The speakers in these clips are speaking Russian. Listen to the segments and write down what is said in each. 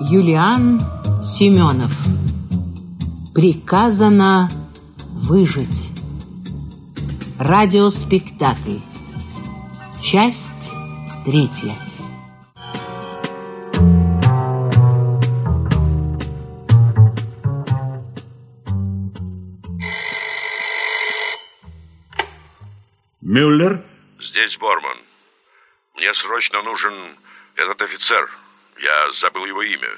Юлиан Семенов. Приказано выжить. Радиоспектакль. Часть третья. Мюллер? Здесь Борман. Мне срочно нужен этот офицер. Я забыл его имя.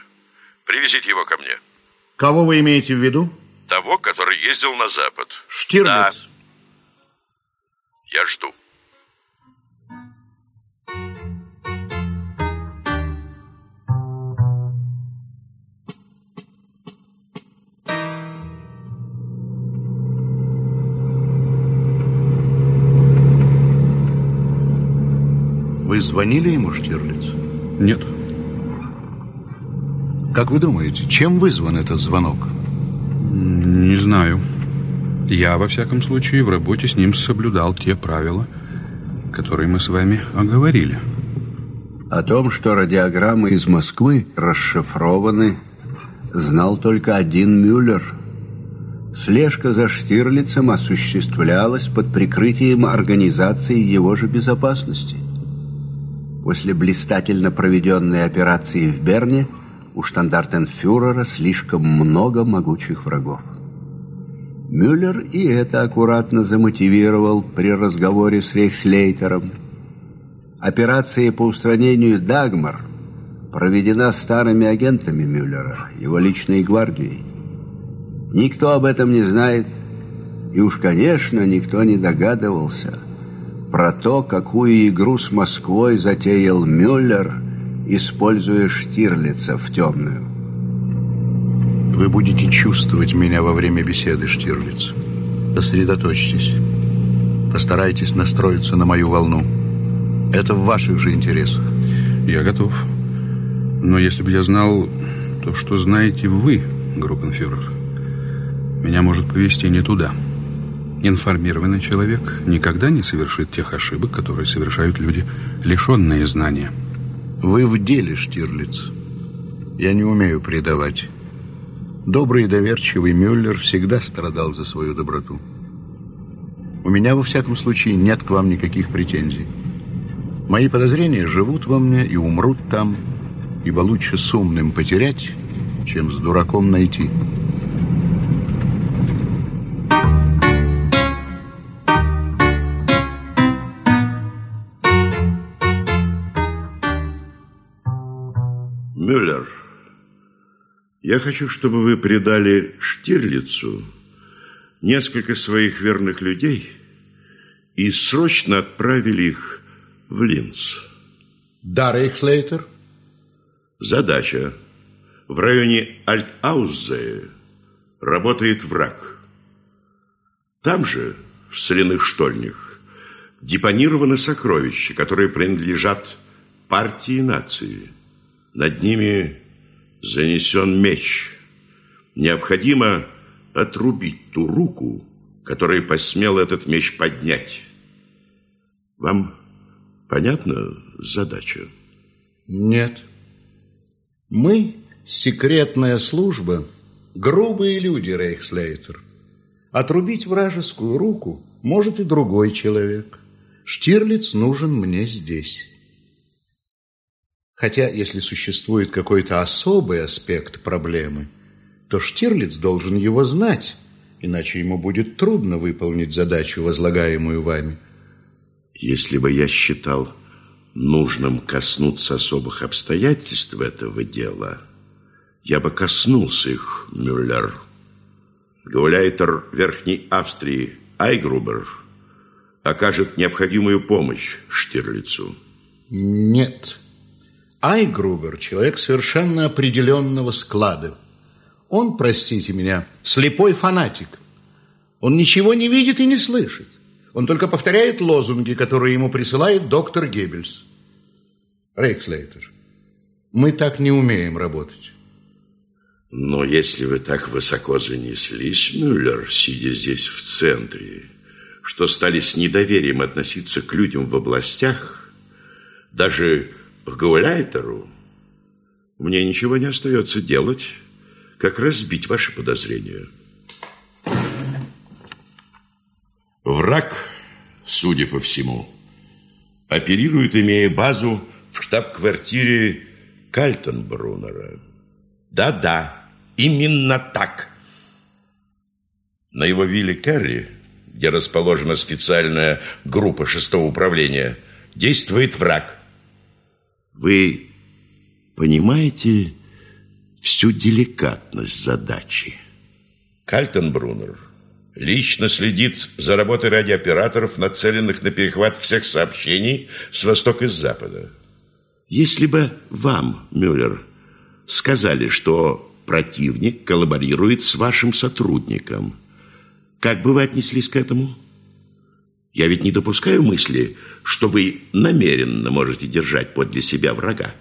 Привезите его ко мне. Кого вы имеете в виду? Того, который ездил на запад. Штирлиц. Да. Я жду. Вы звонили ему, Штирлиц? Нет. Как вы думаете, чем вызван этот звонок? Не знаю. Я, во всяком случае, в работе с ним соблюдал те правила, которые мы с вами оговорили. О том, что радиограммы из Москвы расшифрованы, знал только один Мюллер. Слежка за Штирлицем осуществлялась под прикрытием организации его же безопасности. После блистательно проведенной операции в Берне у штандартенфюрера слишком много могучих врагов. Мюллер и это аккуратно замотивировал при разговоре с Рейхслейтером. Операция по устранению Дагмар проведена старыми агентами Мюллера, его личной гвардией. Никто об этом не знает, и уж, конечно, никто не догадывался про то, какую игру с Москвой затеял Мюллер, используя Штирлица в темную. Вы будете чувствовать меня во время беседы, Штирлиц. Сосредоточьтесь. Постарайтесь настроиться на мою волну. Это в ваших же интересах. Я готов. Но если бы я знал то, что знаете вы, группенфюрер, меня может повести не туда. Информированный человек никогда не совершит тех ошибок, которые совершают люди, лишенные знания. Вы в деле, Штирлиц. Я не умею предавать. Добрый и доверчивый Мюллер всегда страдал за свою доброту. У меня, во всяком случае, нет к вам никаких претензий. Мои подозрения живут во мне и умрут там, ибо лучше с умным потерять, чем с дураком найти. Я хочу, чтобы вы предали Штирлицу несколько своих верных людей и срочно отправили их в Линц. Да, Рейхслейтер? Задача. В районе Альт-Аузе работает враг. Там же, в соляных штольнях, депонированы сокровища, которые принадлежат партии нации. Над ними занесен меч. Необходимо отрубить ту руку, которая посмела этот меч поднять. Вам понятна задача? Нет. Мы, секретная служба, грубые люди, Рейхслейтер. Отрубить вражескую руку может и другой человек. Штирлиц нужен мне здесь. Хотя, если существует какой-то особый аспект проблемы, то Штирлиц должен его знать, иначе ему будет трудно выполнить задачу, возлагаемую вами. Если бы я считал нужным коснуться особых обстоятельств этого дела, я бы коснулся их, Мюллер. Гауляйтер Верхней Австрии Айгрубер окажет необходимую помощь Штирлицу. Нет. Айгрубер – человек совершенно определенного склада. Он, простите меня, слепой фанатик. Он ничего не видит и не слышит. Он только повторяет лозунги, которые ему присылает доктор Геббельс. Рейхслейтер, мы так не умеем работать. Но если вы так высоко занеслись, Мюллер, сидя здесь в центре, что стали с недоверием относиться к людям в областях, даже Гауляйтеру, мне ничего не остается делать, как разбить ваши подозрения. Враг, судя по всему, оперирует, имея базу в штаб-квартире Кальтенбруннера. Да-да, именно так. На его вилле Керри, где расположена специальная группа шестого управления, действует враг. Вы понимаете всю деликатность задачи? Кальтенбруннер лично следит за работой радиооператоров, нацеленных на перехват всех сообщений с востока и с запада. Если бы вам, Мюллер, сказали, что противник коллаборирует с вашим сотрудником, как бы вы отнеслись к этому? Я ведь не допускаю мысли, что вы намеренно можете держать подле себя врага.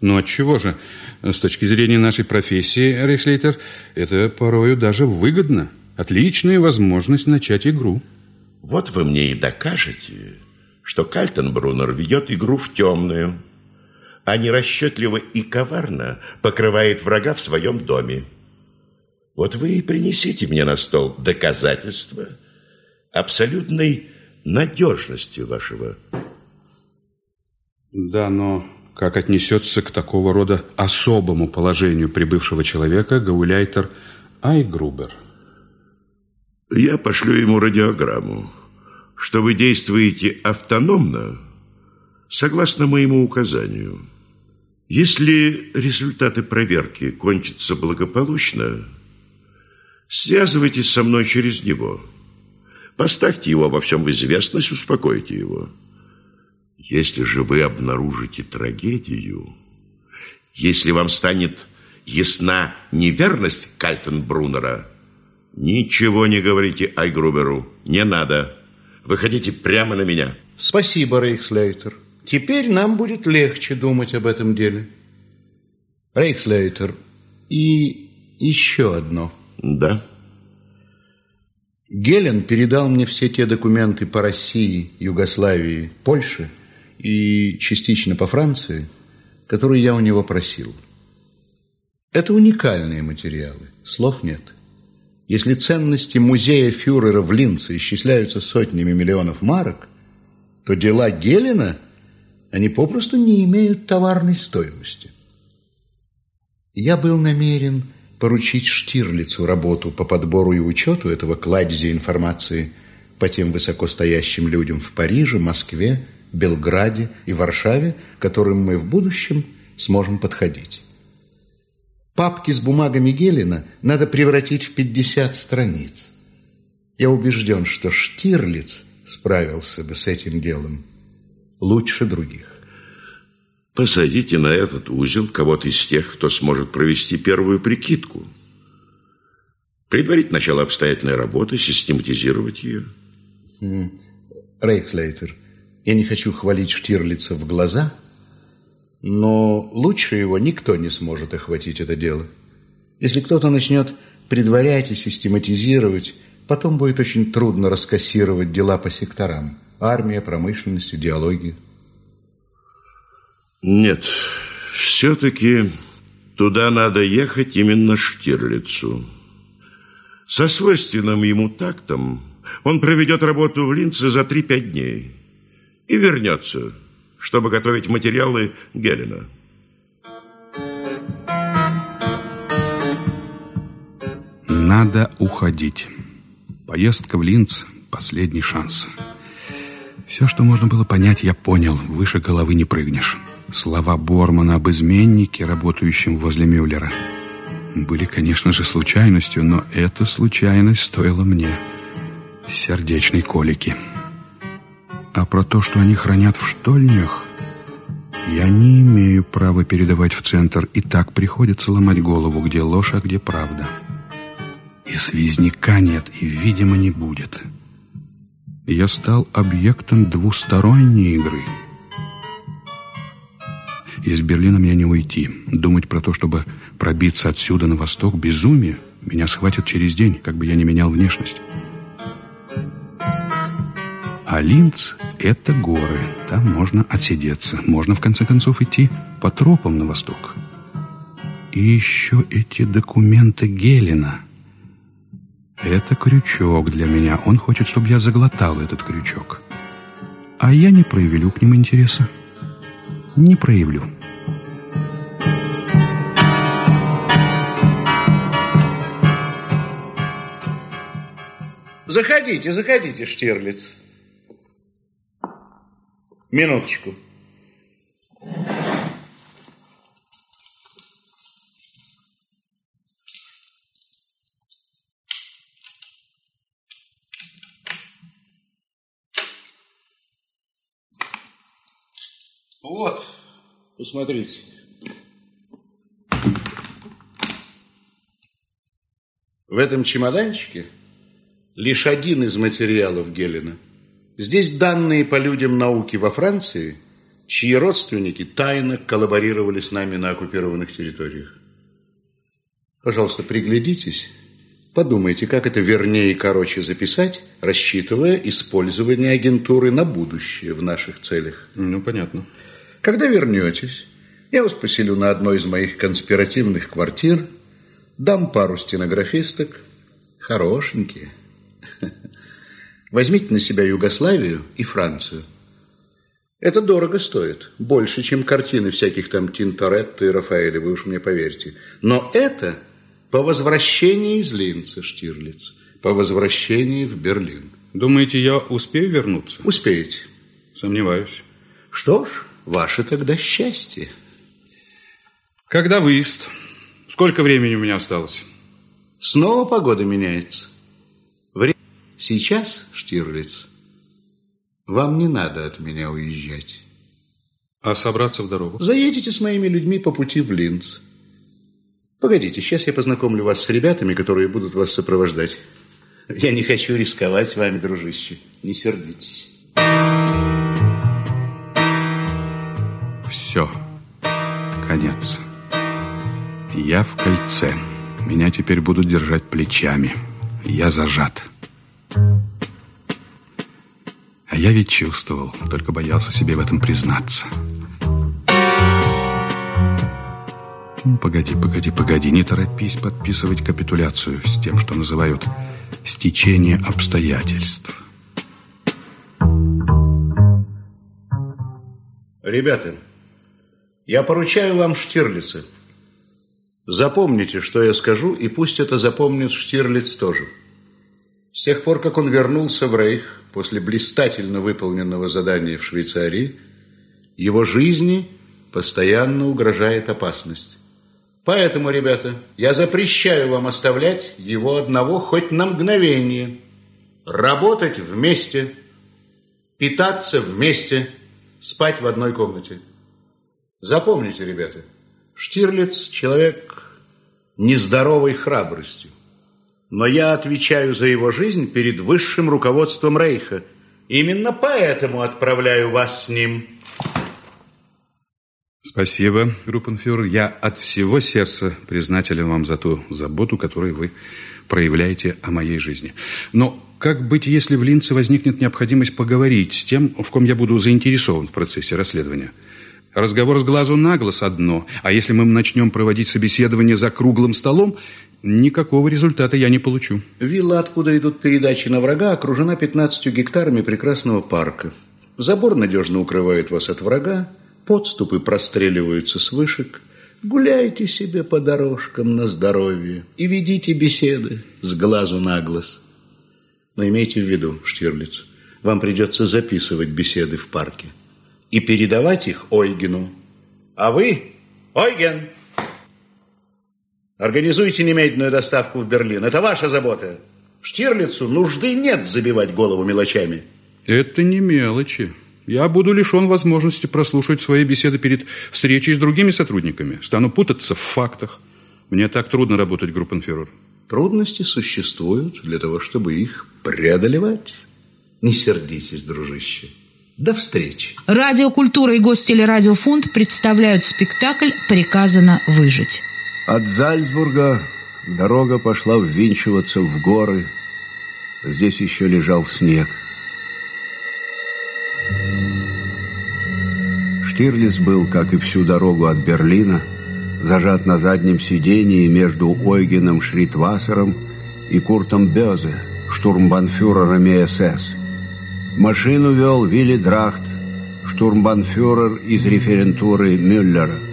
Ну, от чего же? С точки зрения нашей профессии, Рейхслейтер, это порою даже выгодно. Отличная возможность начать игру. Вот вы мне и докажете, что Кальтенбруннер ведет игру в темную, а не расчетливо и коварно покрывает врага в своем доме. Вот вы и принесите мне на стол доказательства абсолютной надежности вашего. Да, но как отнесется к такого рода особому положению прибывшего человека Гауляйтер Айгрубер? Я пошлю ему радиограмму, что вы действуете автономно, согласно моему указанию. Если результаты проверки кончатся благополучно, связывайтесь со мной через него. Поставьте его во всем в известность, успокойте его. Если же вы обнаружите трагедию, если вам станет ясна неверность Кальтенбруннера, ничего не говорите Айгруберу, не надо. Выходите прямо на меня. Спасибо, Рейхслейтер. Теперь нам будет легче думать об этом деле. Рейхслейтер, и еще одно. Да? Гелен передал мне все те документы по России, Югославии, Польше и частично по Франции, которые я у него просил. Это уникальные материалы, слов нет. Если ценности музея фюрера в Линце исчисляются сотнями миллионов марок, то дела Гелена, они попросту не имеют товарной стоимости. Я был намерен поручить Штирлицу работу по подбору и учету этого кладезя информации по тем высокостоящим людям в Париже, Москве, Белграде и Варшаве, к которым мы в будущем сможем подходить. Папки с бумагами Гелена надо превратить в 50 страниц. Я убежден, что Штирлиц справился бы с этим делом лучше других. Посадите на этот узел кого-то из тех, кто сможет провести первую прикидку. Предварить начало обстоятельной работы, систематизировать ее. Рейхслейтер, я не хочу хвалить Штирлица в глаза, но лучше его никто не сможет охватить это дело. Если кто-то начнет предварять и систематизировать, потом будет очень трудно раскассировать дела по секторам. Армия, промышленность, идеология. Нет, все-таки туда надо ехать именно Штирлицу. Со свойственным ему тактом он проведет работу в Линце за 3-5 дней и вернется, чтобы готовить материалы Гелена. Надо уходить. Поездка в Линц – последний шанс. Все, что можно было понять, я понял. Выше головы не прыгнешь. Слова Бормана об изменнике, работающем возле Мюллера, были, конечно же, случайностью, но эта случайность стоила мне сердечной колики. А про то, что они хранят в штольнях, я не имею права передавать в центр, и так приходится ломать голову, где ложь, а где правда. И связняка нет, и, видимо, не будет. Я стал объектом двусторонней игры — из Берлина мне не уйти. Думать про то, чтобы пробиться отсюда на восток, безумие. Меня схватят через день, как бы я не менял внешность. А Линц — это горы. Там можно отсидеться. Можно, в конце концов, идти по тропам на восток. И еще эти документы Гелена. Это крючок для меня. Он хочет, чтобы я заглотал этот крючок. А я не проявлю к ним интереса. Не проявлю. Заходите, заходите, Штирлиц. Минуточку. Вот, посмотрите. В этом чемоданчике лишь один из материалов Гелена. Здесь данные по людям науки во Франции, чьи родственники тайно коллаборировали с нами на оккупированных территориях. Пожалуйста, приглядитесь, подумайте, как это вернее и короче записать, рассчитывая использование агентуры на будущее в наших целях. Ну, понятно. Когда вернетесь, я вас поселю на одной из моих конспиративных квартир, дам пару стенографисток, хорошенькие. Возьмите на себя Югославию и Францию. Это дорого стоит. Больше, чем картины всяких там Тинторетто и Рафаэля, вы уж мне поверьте. Но это по возвращении из Линца, Штирлиц. По возвращении в Берлин. Думаете, я успею вернуться? Успеете. Сомневаюсь. Что ж, ваше тогда счастье. Когда выезд? Сколько времени у меня осталось? Снова погода меняется. Время сейчас, Штирлиц, вам не надо от меня уезжать. А собраться в дорогу? Заедете с моими людьми по пути в Линц. Погодите, сейчас я познакомлю вас с ребятами, которые будут вас сопровождать. Я не хочу рисковать с вами, дружище. Не сердитесь. Все. Конец. Я в кольце. Меня теперь будут держать плечами. Я зажат. А я ведь чувствовал, только боялся себе в этом признаться. Ну, погоди, погоди, погоди, не торопись подписывать капитуляцию с тем, что называют стечение обстоятельств. Ребята, я поручаю вам Штирлица. Запомните, что я скажу, и пусть это запомнит Штирлиц тоже. С тех пор, как он вернулся в Рейх после блистательно выполненного задания в Швейцарии, его жизни постоянно угрожает опасность. Поэтому, ребята, я запрещаю вам оставлять его одного хоть на мгновение. Работать вместе, питаться вместе, спать в одной комнате. Запомните, ребята, Штирлиц – человек нездоровой храбростью. Но я отвечаю за его жизнь перед высшим руководством Рейха. Именно поэтому отправляю вас с ним. Спасибо, Группенфюрер. Я от всего сердца признателен вам за ту заботу, которую вы проявляете о моей жизни. Но как быть, если в Линце возникнет необходимость поговорить с тем, в ком я буду заинтересован в процессе расследования? Разговор с глазу на глаз одно, а если мы начнем проводить собеседование за круглым столом, никакого результата я не получу. Вилла, откуда идут передачи на врага, окружена 15 гектарами прекрасного парка. Забор надежно укрывает вас от врага, подступы простреливаются с вышек. Гуляйте себе по дорожкам на здоровье и ведите беседы с глазу на глаз. Но имейте в виду, Штирлиц, вам придется записывать беседы в парке и передавать их Ойгену. А вы, Ойген, организуйте немедленную доставку в Берлин. Это ваша забота. Штирлицу нужды нет забивать голову мелочами. Это не мелочи. Я буду лишен возможности прослушать свои беседы перед встречей с другими сотрудниками. Стану путаться в фактах. Мне так трудно работать, группенфюрер. Трудности существуют для того, чтобы их преодолевать. Не сердитесь, дружище. До встречи. Радиокультура и Гостелерадиофонд представляют спектакль «Приказано выжить». От Зальцбурга дорога пошла ввинчиваться в горы. Здесь еще лежал снег. Штирлиц был, как и всю дорогу от Берлина, зажат на заднем сидении между Ойгеном Шритвассером и Куртом Бёзе, штурмбанфюрером СС. Машину вел Вилли Драхт, штурмбанфюрер из референтуры Мюллера.